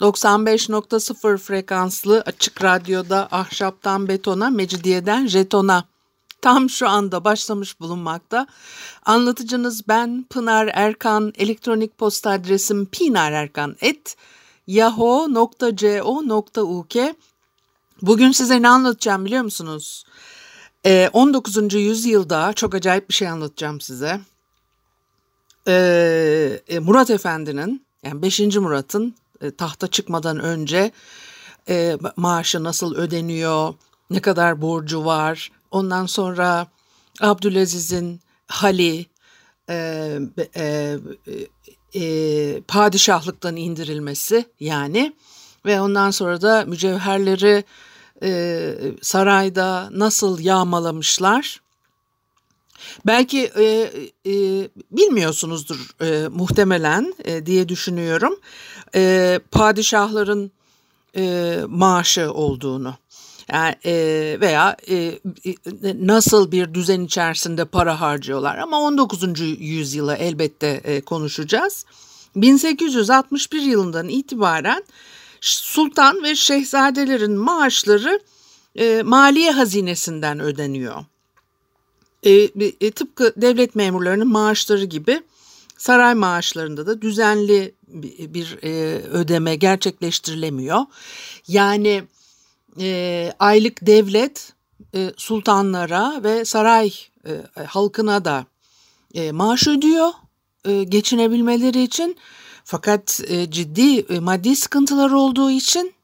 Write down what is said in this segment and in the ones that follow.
95.0 frekanslı açık radyoda ahşaptan betona, mecidiyeden jetona. Tam şu anda başlamış bulunmakta. Anlatıcınız ben Pınar Erkan. Elektronik posta adresim pinarerkan.yahoo.co.uk Bugün size ne anlatacağım biliyor musunuz? Ee, 19. yüzyılda çok acayip bir şey anlatacağım size. Ee, e, Murat Efendi'nin yani 5. Murat'ın tahta çıkmadan önce e, maaşı nasıl ödeniyor, ne kadar borcu var. Ondan sonra Abdülaziz'in hali, e, e, e, padişahlıktan indirilmesi yani ve ondan sonra da mücevherleri e, sarayda nasıl yağmalamışlar. Belki e, e, bilmiyorsunuzdur e, muhtemelen e, diye düşünüyorum. E, padişahların e, maaşı olduğunu. Yani, e, veya e, nasıl bir düzen içerisinde para harcıyorlar ama 19. yüzyıla elbette e, konuşacağız. 1861 yılından itibaren sultan ve şehzadelerin maaşları e, maliye hazinesinden ödeniyor. E, e, tıpkı devlet memurlarının maaşları gibi saray maaşlarında da düzenli bir, e, ödeme gerçekleştirilemiyor. Yani e, aylık devlet e, sultanlara ve saray halkına da e, maaş ödüyor geçinebilmeleri için. Fakat ciddi maddi sıkıntılar olduğu için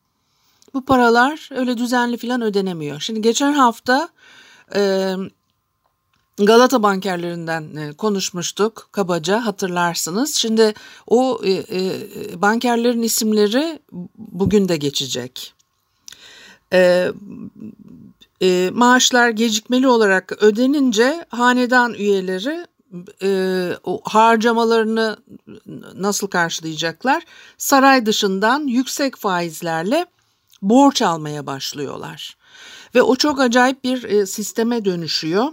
bu paralar öyle düzenli falan ödenemiyor. Şimdi geçen hafta Galata bankerlerinden e, konuşmuştuk kabaca hatırlarsınız. Şimdi o e, e, bankerlerin isimleri bugün de geçecek. Maaşlar gecikmeli olarak ödenince hanedan üyeleri harcamalarını nasıl karşılayacaklar? Saray dışından yüksek faizlerle borç almaya başlıyorlar. Ve o çok acayip bir sisteme dönüşüyor.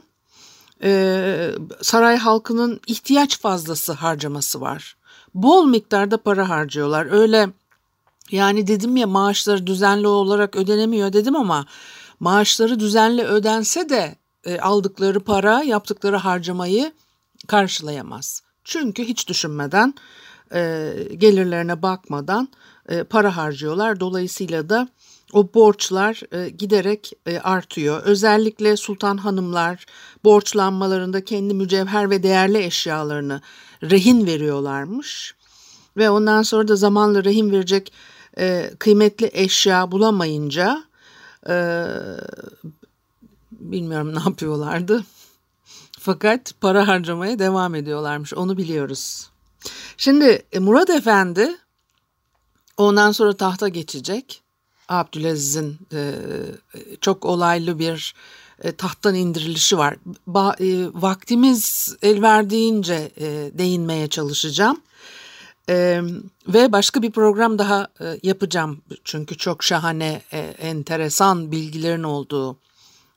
E, saray halkının ihtiyaç fazlası harcaması var. Bol miktarda para harcıyorlar. Öyle yani dedim ya maaşları düzenli olarak ödenemiyor dedim ama maaşları düzenli ödense de e, aldıkları para yaptıkları harcamayı karşılayamaz. Çünkü hiç düşünmeden e, gelirlerine bakmadan para harcıyorlar. Dolayısıyla da o borçlar e, giderek e, artıyor. Özellikle sultan hanımlar borçlanmalarında kendi mücevher ve değerli eşyalarını rehin veriyorlarmış. Ve ondan sonra da zamanla rehin verecek e, kıymetli eşya bulamayınca e, bilmiyorum ne yapıyorlardı. Fakat para harcamaya devam ediyorlarmış onu biliyoruz. Şimdi e, Murat Efendi ondan sonra tahta geçecek. Abdülaziz'in e, çok olaylı bir e, tahttan indirilişi var. Ba, e, vaktimiz el verdiğince e, değinmeye çalışacağım. E, ve başka bir program daha e, yapacağım. Çünkü çok şahane, e, enteresan bilgilerin olduğu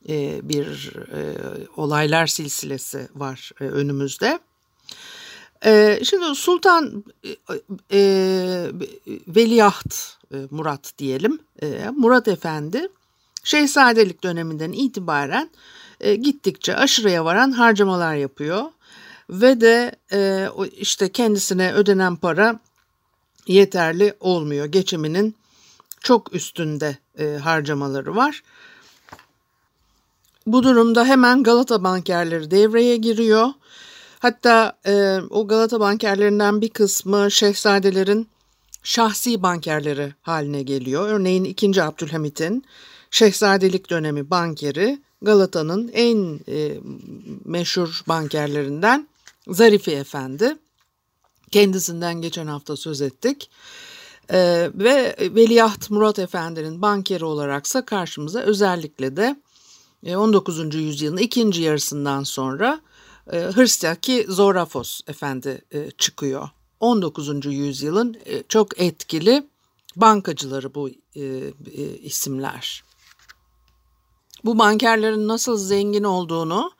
e, bir e, olaylar silsilesi var e, önümüzde. E, şimdi Sultan e, e, Veliaht Murat diyelim, e, Murat Efendi Şehzadelik döneminden itibaren e, gittikçe aşırıya varan harcamalar yapıyor ve de e, işte kendisine ödenen para yeterli olmuyor. Geçiminin çok üstünde e, harcamaları var. Bu durumda hemen Galata bankerleri devreye giriyor. Hatta e, o Galata bankerlerinden bir kısmı şehzadelerin şahsi bankerleri haline geliyor. Örneğin 2. Abdülhamit'in şehzadelik dönemi bankeri Galata'nın en e, meşhur bankerlerinden Zarifi Efendi. Kendisinden geçen hafta söz ettik. E, ve Veliaht Murat Efendi'nin bankeri olaraksa karşımıza özellikle de 19. E, yüzyılın ikinci yarısından sonra e, Hırstaki Zorafos Efendi e, çıkıyor. 19. yüzyılın e, çok etkili bankacıları bu e, e, isimler. Bu bankerlerin nasıl zengin olduğunu,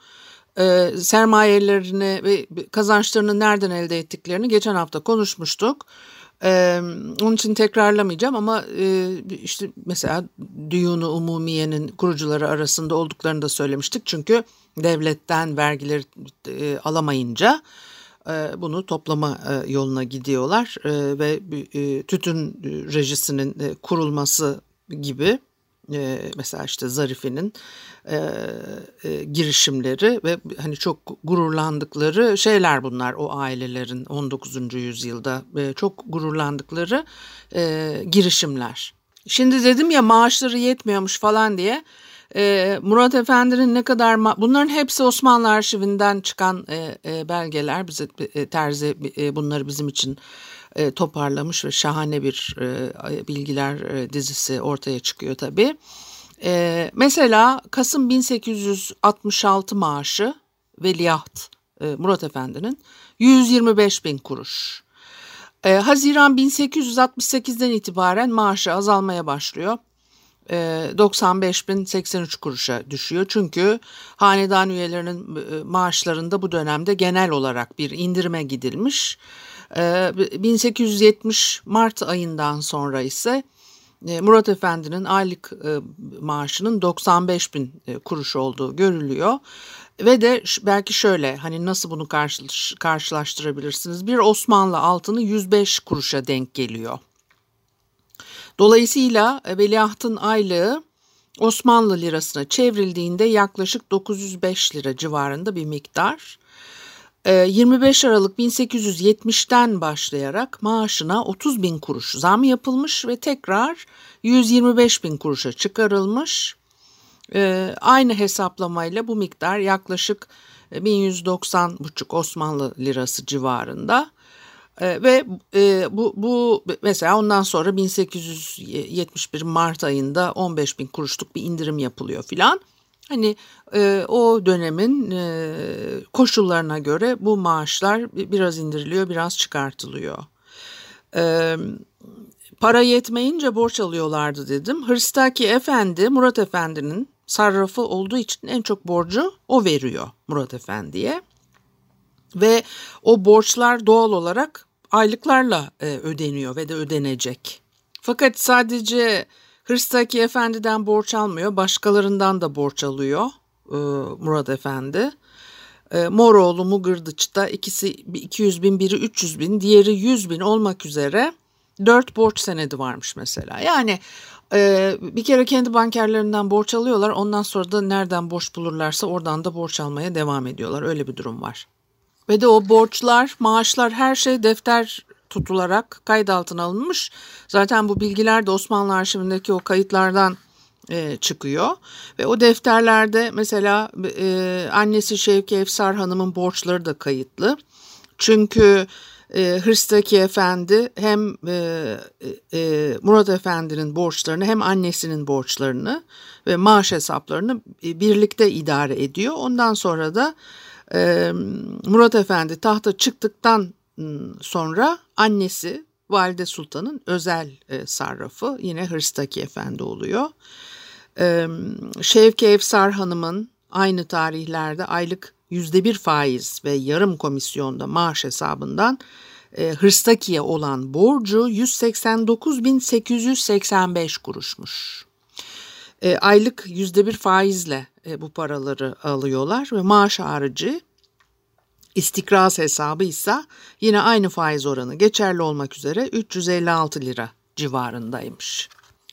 sermayelerini ve kazançlarını nereden elde ettiklerini geçen hafta konuşmuştuk. Onun için tekrarlamayacağım ama işte mesela Düyunu Umumiye'nin kurucuları arasında olduklarını da söylemiştik. Çünkü devletten vergileri alamayınca bunu toplama e, yoluna gidiyorlar e, ve e, tütün rejisinin e, kurulması gibi e, mesela işte Zarife'nin e, e, girişimleri ve hani çok gururlandıkları şeyler bunlar o ailelerin 19. yüzyılda e, çok gururlandıkları e, girişimler. Şimdi dedim ya maaşları yetmiyormuş falan diye. E, Murat Efendi'nin ne kadar bunların hepsi Osmanlı arşivinden çıkan e, e, belgeler bize e, Terzi bunları bizim için toparlamış ve şahane bir bilgiler dizisi ortaya çıkıyor tabii. E, mesela Kasım 1866 maaşı Veliaht Murat Efendi'nin 125 bin kuruş. Haziran 1868'den itibaren maaşı azalmaya başlıyor. 95.083 kuruşa düşüyor. Çünkü hanedan üyelerinin maaşlarında bu dönemde genel olarak bir indirime gidilmiş. 1870 Mart ayından sonra ise e, Murat Efendi'nin aylık e, maaşının 95 bin e, kuruş olduğu görülüyor. Ve de belki şöyle hani nasıl bunu karşılaştırabilirsiniz? Bir Osmanlı altını 105 kuruşa denk geliyor. Dolayısıyla veliahtın aylığı Osmanlı lirasına çevrildiğinde yaklaşık 905 lira civarında bir miktar. 25 ee, Aralık 1870'ten başlayarak maaşına 30 bin kuruş zam yapılmış ve tekrar 125 bin kuruşa çıkarılmış. Ee, aynı hesaplamayla bu miktar yaklaşık 1190,5 Osmanlı lirası civarında. Ee, ve e, bu, bu mesela ondan sonra 1871 Mart ayında 15 bin kuruşluk bir indirim yapılıyor filan. Hani e, o dönemin e, koşullarına göre bu maaşlar biraz indiriliyor, biraz çıkartılıyor. E, para yetmeyince borç alıyorlardı dedim. Hırstaki Efendi, Murat Efendi'nin sarrafı olduğu için en çok borcu o veriyor Murat Efendi'ye. Ve o borçlar doğal olarak aylıklarla e, ödeniyor ve de ödenecek. Fakat sadece Hırstaki Efendi'den borç almıyor, başkalarından da borç alıyor e, Murat Efendi. E, Moroğlu Mugırdıç'ta ikisi 200 bin, biri 300 bin, diğeri 100 bin olmak üzere dört borç senedi varmış mesela. Yani e, bir kere kendi bankerlerinden borç alıyorlar, ondan sonra da nereden borç bulurlarsa oradan da borç almaya devam ediyorlar. Öyle bir durum var. Ve de o borçlar, maaşlar her şey defter tutularak kayıt altına alınmış. Zaten bu bilgiler de Osmanlı arşivindeki o kayıtlardan e, çıkıyor. Ve o defterlerde mesela e, annesi Şevki Efsar Hanım'ın borçları da kayıtlı. Çünkü e, Hırstaki Efendi hem e, e, Murat Efendi'nin borçlarını hem annesinin borçlarını ve maaş hesaplarını e, birlikte idare ediyor. Ondan sonra da e, Murat Efendi tahta çıktıktan sonra annesi Valide Sultan'ın özel e, sarrafı yine Hırstaki Efendi oluyor. E, Şevki Efsar Hanım'ın aynı tarihlerde aylık yüzde bir faiz ve yarım komisyonda maaş hesabından e, Hırstaki'ye olan borcu 189.885 kuruşmuş. E, aylık yüzde bir faizle e, bu paraları alıyorlar ve maaş harici İstikraz hesabı ise yine aynı faiz oranı geçerli olmak üzere 356 lira civarındaymış.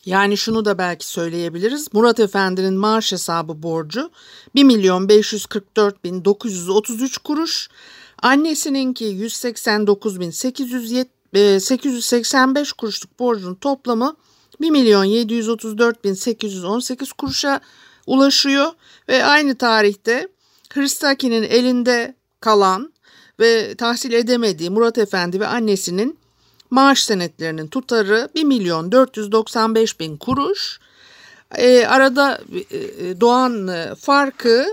Yani şunu da belki söyleyebiliriz. Murat Efendi'nin maaş hesabı borcu 1 milyon 544 bin 933 kuruş. Annesininki 189 bin 885 kuruşluk borcun toplamı 1 milyon 734 bin 818 kuruşa ulaşıyor. Ve aynı tarihte Hristaki'nin elinde kalan ve tahsil edemediği Murat Efendi ve annesinin maaş senetlerinin tutarı 1 milyon 495 bin kuruş. E, arada e, doğan e, farkı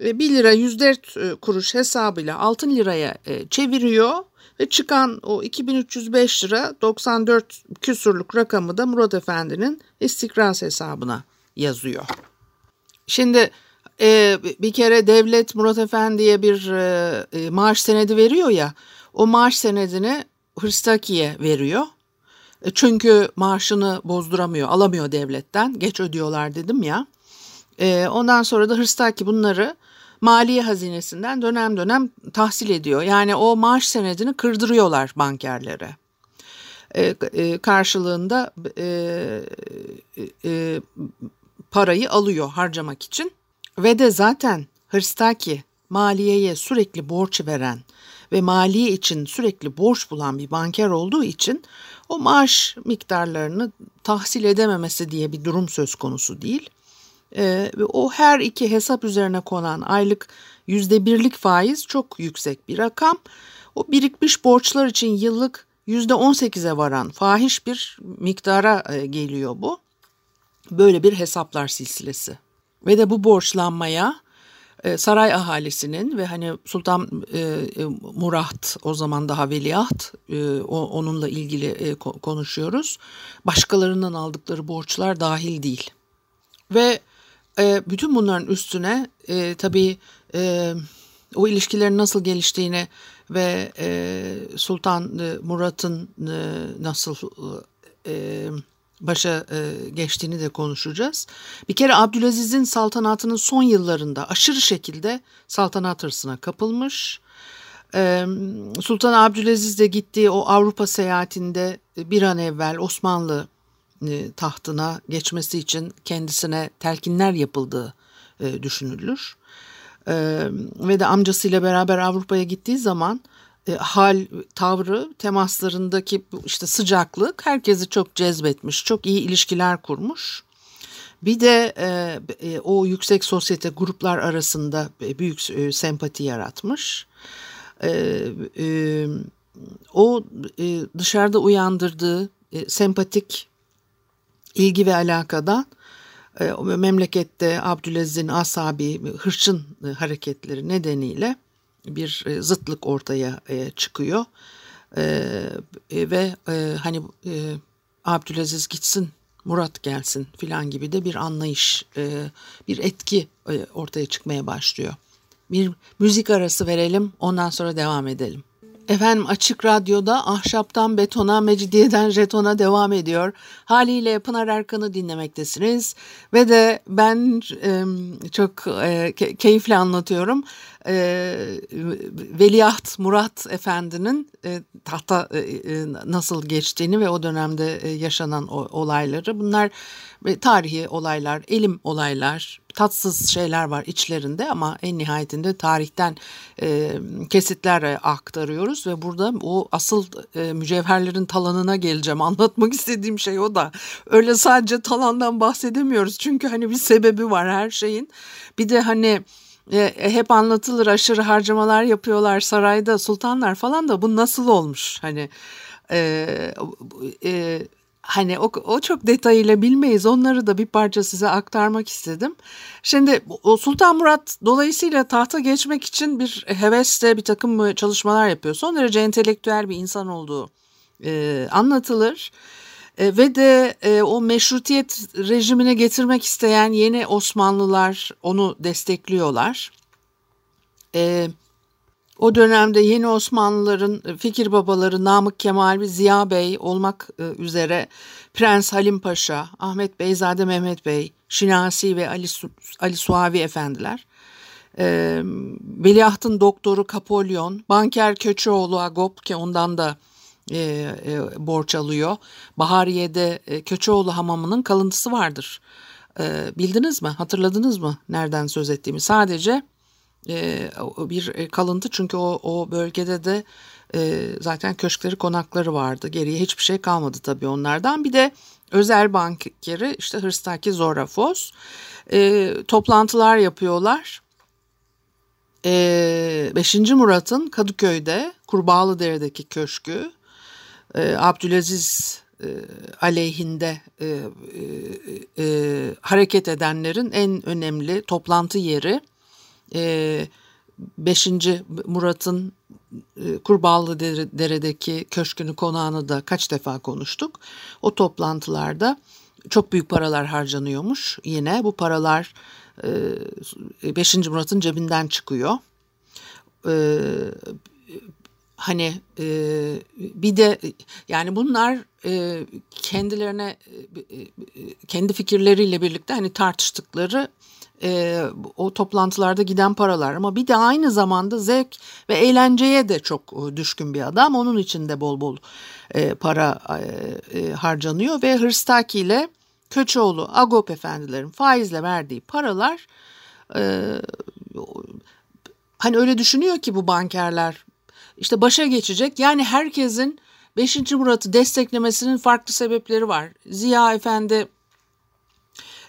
1 lira 104 kuruş hesabıyla 6 liraya çeviriyor ve çıkan o 2305 lira 94 küsurluk rakamı da Murat Efendi'nin istikraz hesabına yazıyor. Şimdi e, bir kere devlet Murat Efendi'ye bir e, maaş senedi veriyor ya o maaş senedini Hırstaki'ye veriyor. E, çünkü maaşını bozduramıyor, alamıyor devletten. Geç ödüyorlar dedim ya. E, ondan sonra da Hırstaki bunları maliye hazinesinden dönem dönem tahsil ediyor. Yani o maaş senedini kırdırıyorlar bankerlere. E, e, karşılığında e, e, parayı alıyor harcamak için. Ve de zaten Hırstaki maliyeye sürekli borç veren ve maliye için sürekli borç bulan bir banker olduğu için o maaş miktarlarını tahsil edememesi diye bir durum söz konusu değil. Ee, o her iki hesap üzerine konan aylık yüzde birlik faiz çok yüksek bir rakam. O birikmiş borçlar için yıllık yüzde on sekize varan fahiş bir miktara e, geliyor bu. Böyle bir hesaplar silsilesi. Ve de bu borçlanmaya e, saray ahalisinin ve hani Sultan e, e, Murat o zaman daha veliaht onunla ilgili konuşuyoruz. Başkalarından aldıkları borçlar dahil değil. Ve bütün bunların üstüne tabii o ilişkilerin nasıl geliştiğini ve Sultan Murat'ın nasıl başa e, geçtiğini de konuşacağız. Bir kere Abdülaziz'in saltanatının son yıllarında aşırı şekilde saltanat hırsına kapılmış. E, Sultan Abdülaziz de gittiği o Avrupa seyahatinde bir an evvel Osmanlı e, tahtına geçmesi için kendisine telkinler yapıldığı e, düşünülür. E, ve de amcasıyla beraber Avrupa'ya gittiği zaman e, hal, tavrı, temaslarındaki işte sıcaklık herkesi çok cezbetmiş, çok iyi ilişkiler kurmuş. Bir de e, e, o yüksek sosyete gruplar arasında büyük sempati yaratmış. O dışarıda uyandırdığı sempatik ilgi ve alakadan memlekette Abdülaziz'in asabi, hırçın hareketleri nedeniyle bir e, zıtlık ortaya e, çıkıyor e, ve hani Abdülaziz gitsin Murat gelsin filan gibi de bir anlayış, bir etki ortaya çıkmaya başlıyor. Bir müzik arası verelim ondan sonra devam edelim. Efendim Açık Radyo'da ahşaptan betona, mecidiyeden jetona devam ediyor. Haliyle Pınar Erkan'ı dinlemektesiniz. Ve de ben e, çok e, keyifle anlatıyorum. E, Veliaht Murat Efendi'nin e, tahta e, e, nasıl geçtiğini ve o dönemde e, yaşanan o, olayları. Bunlar e, tarihi olaylar, elim olaylar, tatsız şeyler var içlerinde ama en nihayetinde tarihten e, kesitler aktarıyoruz ve burada o asıl e, mücevherlerin talanına geleceğim. Anlatmak istediğim şey o da. Öyle sadece talandan bahsedemiyoruz çünkü hani bir sebebi var her şeyin. Bir de hani e, hep anlatılır aşırı harcamalar yapıyorlar sarayda sultanlar falan da bu nasıl olmuş hani e, e, Hani o, o çok detayıyla bilmeyiz. Onları da bir parça size aktarmak istedim. Şimdi Sultan Murat dolayısıyla tahta geçmek için bir hevesle bir takım çalışmalar yapıyor. Son derece entelektüel bir insan olduğu e, anlatılır. E, ve de e, o meşrutiyet rejimine getirmek isteyen yeni Osmanlılar onu destekliyorlar. Evet o dönemde yeni Osmanlıların e, fikir babaları Namık Kemal ve Ziya Bey olmak e, üzere Prens Halim Paşa, Ahmet Beyzade Mehmet Bey, Şinasi ve Ali, Ali Suavi efendiler, e, Veliahtın doktoru Kapolyon, banker Köçeoğlu Agop ki ondan da e, e, borç alıyor. Bahariye'de e, Köçeoğlu hamamının kalıntısı vardır. E, bildiniz mi? Hatırladınız mı nereden söz ettiğimi? Sadece bir e, kalıntı çünkü o, o bölgede de e, zaten köşkleri konakları vardı. Geriye hiçbir şey kalmadı tabii onlardan. Bir de özel bankeri işte Hırstaki Zorafos e, toplantılar yapıyorlar. E, 5. Murat'ın Kadıköy'de Kurbağalıdere'deki köşkü e, Abdülaziz e, aleyhinde e, e, e, hareket edenlerin en önemli toplantı yeri e, 5. Murat'ın e, Kurbağalı Dere'deki köşkünü konağını da kaç defa konuştuk. O toplantılarda çok büyük paralar harcanıyormuş. Yine bu paralar 5. Murat'ın cebinden çıkıyor. E, hani e, bir de yani bunlar e, kendilerine e, kendi fikirleriyle birlikte hani tartıştıkları e, o toplantılarda giden paralar ama bir de aynı zamanda zevk ve eğlenceye de çok düşkün bir adam. Onun için de bol bol e, para e, e, harcanıyor ve Hırstaki ile Köçoğlu, Agop efendilerin faizle verdiği paralar e, hani öyle düşünüyor ki bu bankerler işte başa geçecek. Yani herkesin 5. Murat'ı desteklemesinin farklı sebepleri var. Ziya Efendi,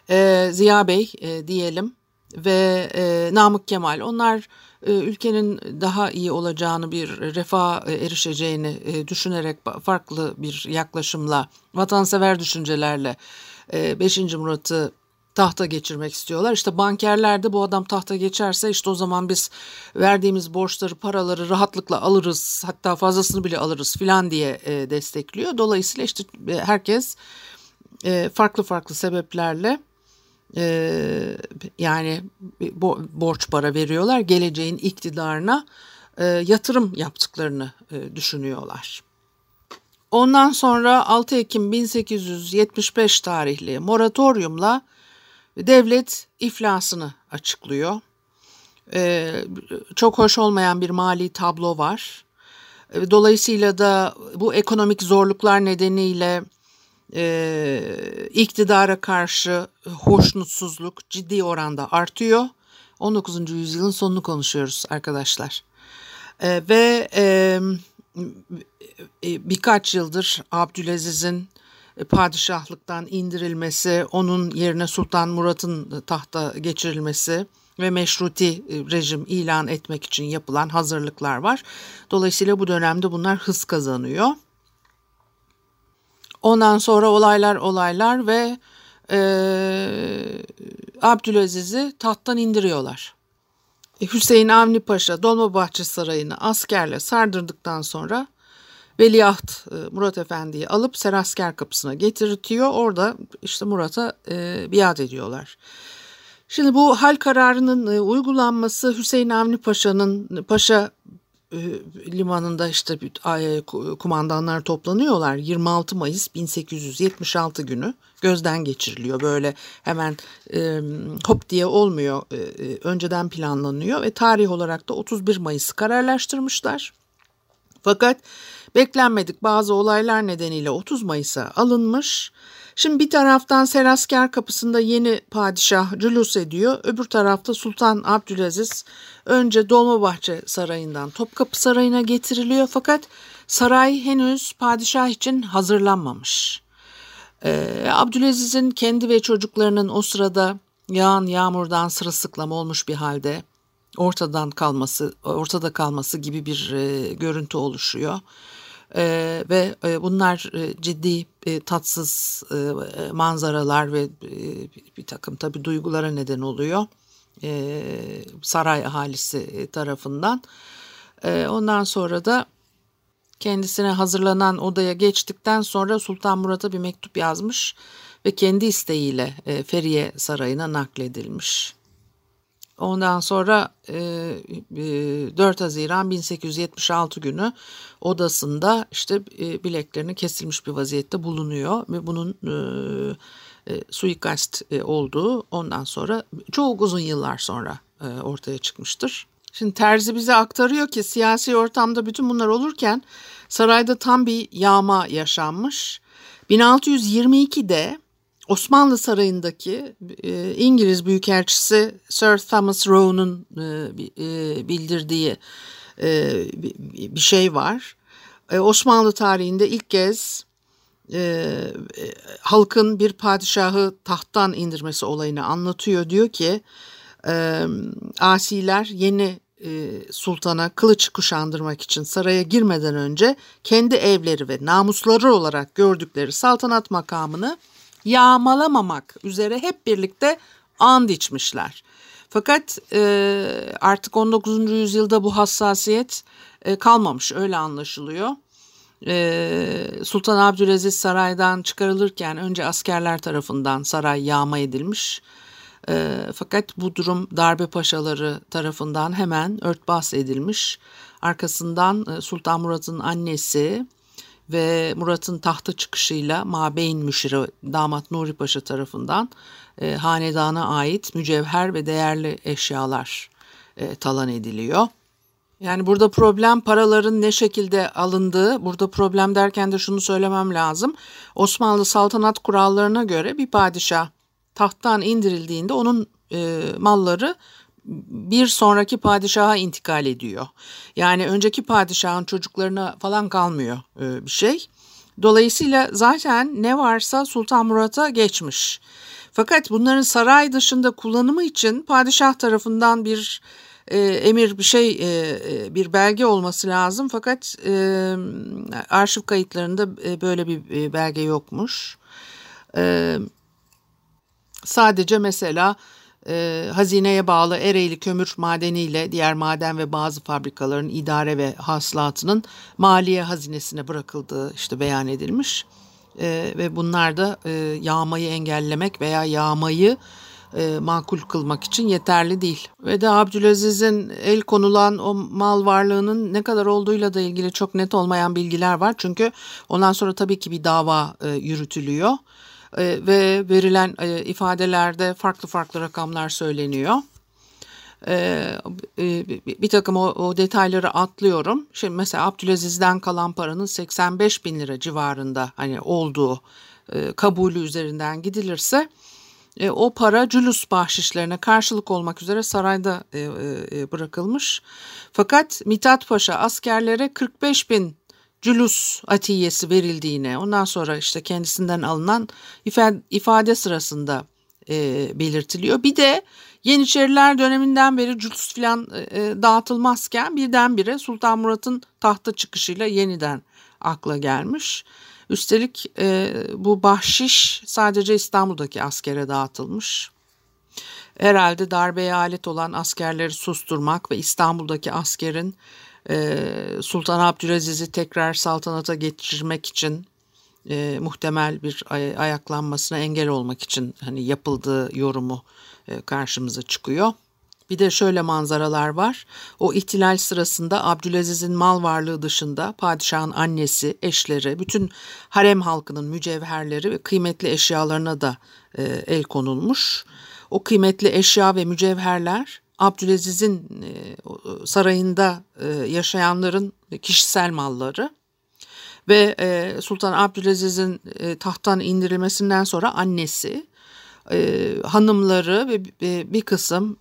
e, Ziya Bey e, diyelim ve e, Namık Kemal onlar e, ülkenin daha iyi olacağını bir refah e, erişeceğini e, düşünerek farklı bir yaklaşımla vatansever düşüncelerle 5. Murat'ı tahta geçirmek istiyorlar. İşte bankerler de bu adam tahta geçerse işte o zaman biz verdiğimiz borçları, paraları rahatlıkla alırız. Hatta fazlasını bile alırız filan diye e, destekliyor. Dolayısıyla işte e, herkes e, farklı farklı sebeplerle e, yani bo borç para veriyorlar. Geleceğin iktidarına e, yatırım yaptıklarını e, düşünüyorlar. Ondan sonra 6 Ekim 1875 tarihli moratoriumla devlet iflasını açıklıyor. Ee, çok hoş olmayan bir mali tablo var. Ee, dolayısıyla da bu ekonomik zorluklar nedeniyle e, iktidara karşı hoşnutsuzluk ciddi oranda artıyor. 19. yüzyılın sonunu konuşuyoruz arkadaşlar. Ee, ve e, birkaç yıldır Abdülaziz'in e, padişahlıktan indirilmesi, onun yerine Sultan Murat'ın tahta geçirilmesi ve meşruti e, rejim ilan etmek için yapılan hazırlıklar var. Dolayısıyla bu dönemde bunlar hız kazanıyor. Ondan sonra olaylar olaylar ve e, Abdülaziz'i tahttan indiriyorlar. E, Hüseyin Avni Paşa Dolmabahçe Sarayı'nı askerle sardırdıktan sonra Veliaht e, Murat Efendi'yi alıp Serasker kapısına getirtiyor. Orada işte Murat'a e, biat ediyorlar. Şimdi bu hal kararının e, uygulanması Hüseyin Avni Paşa'nın Paşa limanında işte e, kumandanlar toplanıyorlar. 26 Mayıs 1876 günü gözden geçiriliyor. Böyle hemen e, hop diye olmuyor. E, e önceden planlanıyor ve tarih olarak da 31 Mayıs'ı kararlaştırmışlar. Fakat beklenmedik bazı olaylar nedeniyle 30 Mayıs'a alınmış. Şimdi bir taraftan Serasker kapısında yeni padişah cülus ediyor. Öbür tarafta Sultan Abdülaziz önce Dolmabahçe Sarayı'ndan Topkapı Sarayı'na getiriliyor. Fakat saray henüz padişah için hazırlanmamış. Ee, Abdülaziz'in kendi ve çocuklarının o sırada yağan yağmurdan sırılsıklam olmuş bir halde ortadan kalması, ortada kalması gibi bir e, görüntü oluşuyor. E, ve e, bunlar e, ciddi e, tatsız e, manzaralar ve e, bir takım tabi duygulara neden oluyor e, saray ahalisi tarafından. E, ondan sonra da kendisine hazırlanan odaya geçtikten sonra Sultan Murat'a bir mektup yazmış ve kendi isteğiyle e, Feriye Sarayı'na nakledilmiş. Ondan sonra e, 4 Haziran 1876 günü odasında işte e, bileklerini kesilmiş bir vaziyette bulunuyor ve bunun e, e, suikast e, olduğu ondan sonra çok uzun yıllar sonra e, ortaya çıkmıştır. Şimdi Terzi bize aktarıyor ki siyasi ortamda bütün bunlar olurken sarayda tam bir yağma yaşanmış. 1622'de Osmanlı Sarayı'ndaki e, İngiliz Büyükelçisi Sir Thomas Rowe'un e, e, bildirdiği e, bir şey var. E, Osmanlı tarihinde ilk kez e, e, halkın bir padişahı tahttan indirmesi olayını anlatıyor. Diyor ki e, asiler yeni sultana kılıç kuşandırmak için saraya girmeden önce kendi evleri ve namusları olarak gördükleri saltanat makamını yağmalamamak üzere hep birlikte and içmişler. Fakat e, artık 19. yüzyılda bu hassasiyet e, kalmamış öyle anlaşılıyor. E, Sultan Abdülaziz saraydan çıkarılırken önce askerler tarafından saray yağma edilmiş. E, fakat bu durum darbe paşaları tarafından hemen örtbas edilmiş. Arkasından e, Sultan Murat'ın annesi ve Murat'ın tahta çıkışıyla Mabeyn Müşiri damat Nuri Paşa tarafından e, hanedana ait mücevher ve değerli eşyalar e, talan ediliyor. Yani burada problem paraların ne şekilde alındığı. Burada problem derken de şunu söylemem lazım. Osmanlı saltanat kurallarına göre bir padişah tahttan indirildiğinde onun e, malları bir sonraki padişaha intikal ediyor. Yani önceki padişahın çocuklarına falan kalmıyor e, bir şey. Dolayısıyla zaten ne varsa Sultan Murat'a geçmiş. Fakat bunların saray dışında kullanımı için padişah tarafından bir e, emir bir şey e, e bir belge olması lazım. Fakat e, arşiv kayıtlarında e, böyle bir e, belge yokmuş. E, sadece mesela e, hazineye bağlı Ereğli kömür madeniyle diğer maden ve bazı fabrikaların idare ve hasılatının maliye hazinesine bırakıldığı işte beyan edilmiş. E, ve bunlar da e, yağmayı engellemek veya yağmayı e, makul kılmak için yeterli değil. Ve de Abdülaziz'in el konulan o mal varlığının ne kadar olduğuyla da ilgili çok net olmayan bilgiler var. Çünkü ondan sonra tabii ki bir dava e, yürütülüyor e, ve verilen e, ifadelerde farklı farklı rakamlar söyleniyor. E, e, bir takım o, o detayları atlıyorum. Şimdi mesela Abdülaziz'den kalan paranın 85 bin lira civarında hani olduğu e, kabulü üzerinden gidilirse e, o para cülüs bahşişlerine karşılık olmak üzere sarayda e, e, bırakılmış. Fakat Mithat Paşa askerlere 45 bin cülus atiyesi verildiğine ondan sonra işte kendisinden alınan ifade sırasında e, belirtiliyor. Bir de Yeniçeriler döneminden beri cülus filan e, dağıtılmazken birdenbire Sultan Murat'ın tahta çıkışıyla yeniden akla gelmiş. Üstelik e, bu bahşiş sadece İstanbul'daki askere dağıtılmış. Herhalde darbeye alet olan askerleri susturmak ve İstanbul'daki askerin e, Sultan Abdülaziz'i tekrar saltanata geçirmek için e, muhtemel bir ay- ayaklanmasına engel olmak için hani yapıldığı yorumu e, karşımıza çıkıyor. Bir de şöyle manzaralar var. O ihtilal sırasında Abdülaziz'in mal varlığı dışında padişahın annesi, eşleri, bütün harem halkının mücevherleri ve kıymetli eşyalarına da e, el konulmuş. O kıymetli eşya ve mücevherler Abdülaziz'in e, sarayında e, yaşayanların kişisel malları ve e, Sultan Abdülaziz'in tahttan indirilmesinden sonra annesi, hanımları ve bir kısım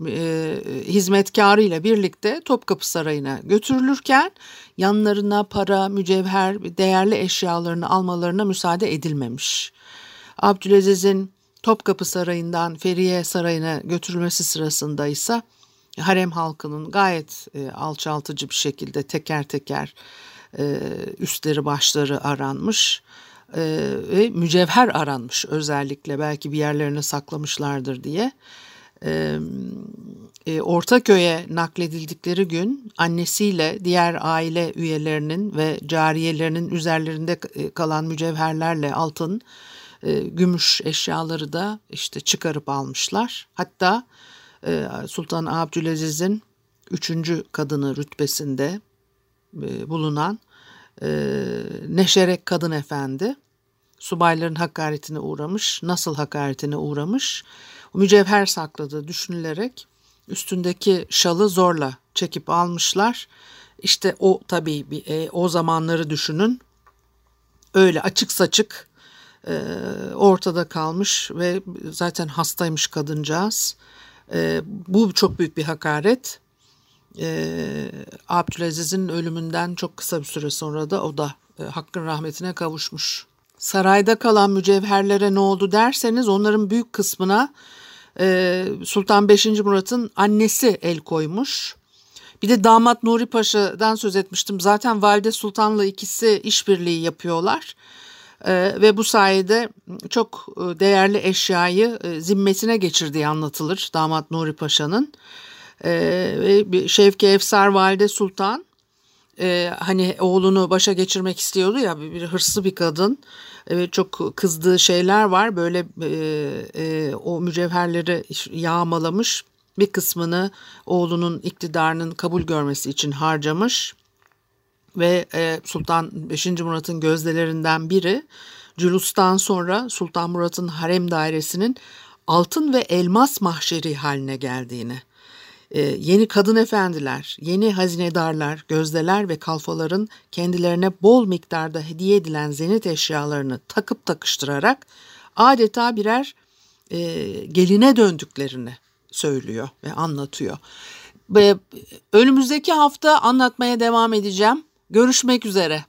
hizmetkarı ile birlikte Topkapı Sarayı'na götürülürken yanlarına para, mücevher, değerli eşyalarını almalarına müsaade edilmemiş. Abdülaziz'in Topkapı Sarayı'ndan Feriye Sarayı'na götürülmesi sırasında ise harem halkının gayet e, alçaltıcı bir şekilde teker teker e, üstleri başları aranmış e, ve mücevher aranmış özellikle belki bir yerlerine saklamışlardır diye. E, e, Ortaköy'e nakledildikleri gün annesiyle diğer aile üyelerinin ve cariyelerinin üzerlerinde e, kalan mücevherlerle altın, e, gümüş eşyaları da işte çıkarıp almışlar. Hatta ee, Sultan Abdülaziz'in üçüncü kadını rütbesinde e, bulunan e, Neşerek Kadın Efendi subayların hakaretine uğramış. Nasıl hakaretine uğramış? Mücevher sakladığı düşünülerek üstündeki şalı zorla çekip almışlar. İşte o tabii e, o zamanları düşünün. Öyle açık saçık e, ortada kalmış ve zaten hastaymış kadıncağız. E, bu çok büyük bir hakaret. E, Abdülaziz'in ölümünden çok kısa bir süre sonra da o da e, hakkın rahmetine kavuşmuş. Sarayda kalan mücevherlere ne oldu derseniz onların büyük kısmına e, Sultan 5. Murat'ın annesi el koymuş. Bir de damat Nuri Paşa'dan söz etmiştim. Zaten Valide Sultan'la ikisi işbirliği yapıyorlar. Ee, ve bu sayede çok e, değerli eşyayı e, zimmetine geçirdiği anlatılır damat Nuri Paşa'nın. Ee, Şevki Efsar Valide Sultan e, hani oğlunu başa geçirmek istiyordu ya bir, bir hırslı bir kadın. Ve çok kızdığı şeyler var. Böyle e, e, o mücevherleri yağmalamış bir kısmını oğlunun iktidarının kabul görmesi için harcamış. Ve e, Sultan 5. Murat'ın gözdelerinden biri. Cülus'tan sonra Sultan Murat'ın harem dairesinin altın ve elmas mahşeri haline geldiğini, e, yeni kadın efendiler, yeni hazinedarlar, gözdeler ve kalfaların kendilerine bol miktarda hediye edilen zenit eşyalarını takıp takıştırarak adeta birer e, geline döndüklerini söylüyor ve anlatıyor. Ve önümüzdeki hafta anlatmaya devam edeceğim. Görüşmek üzere.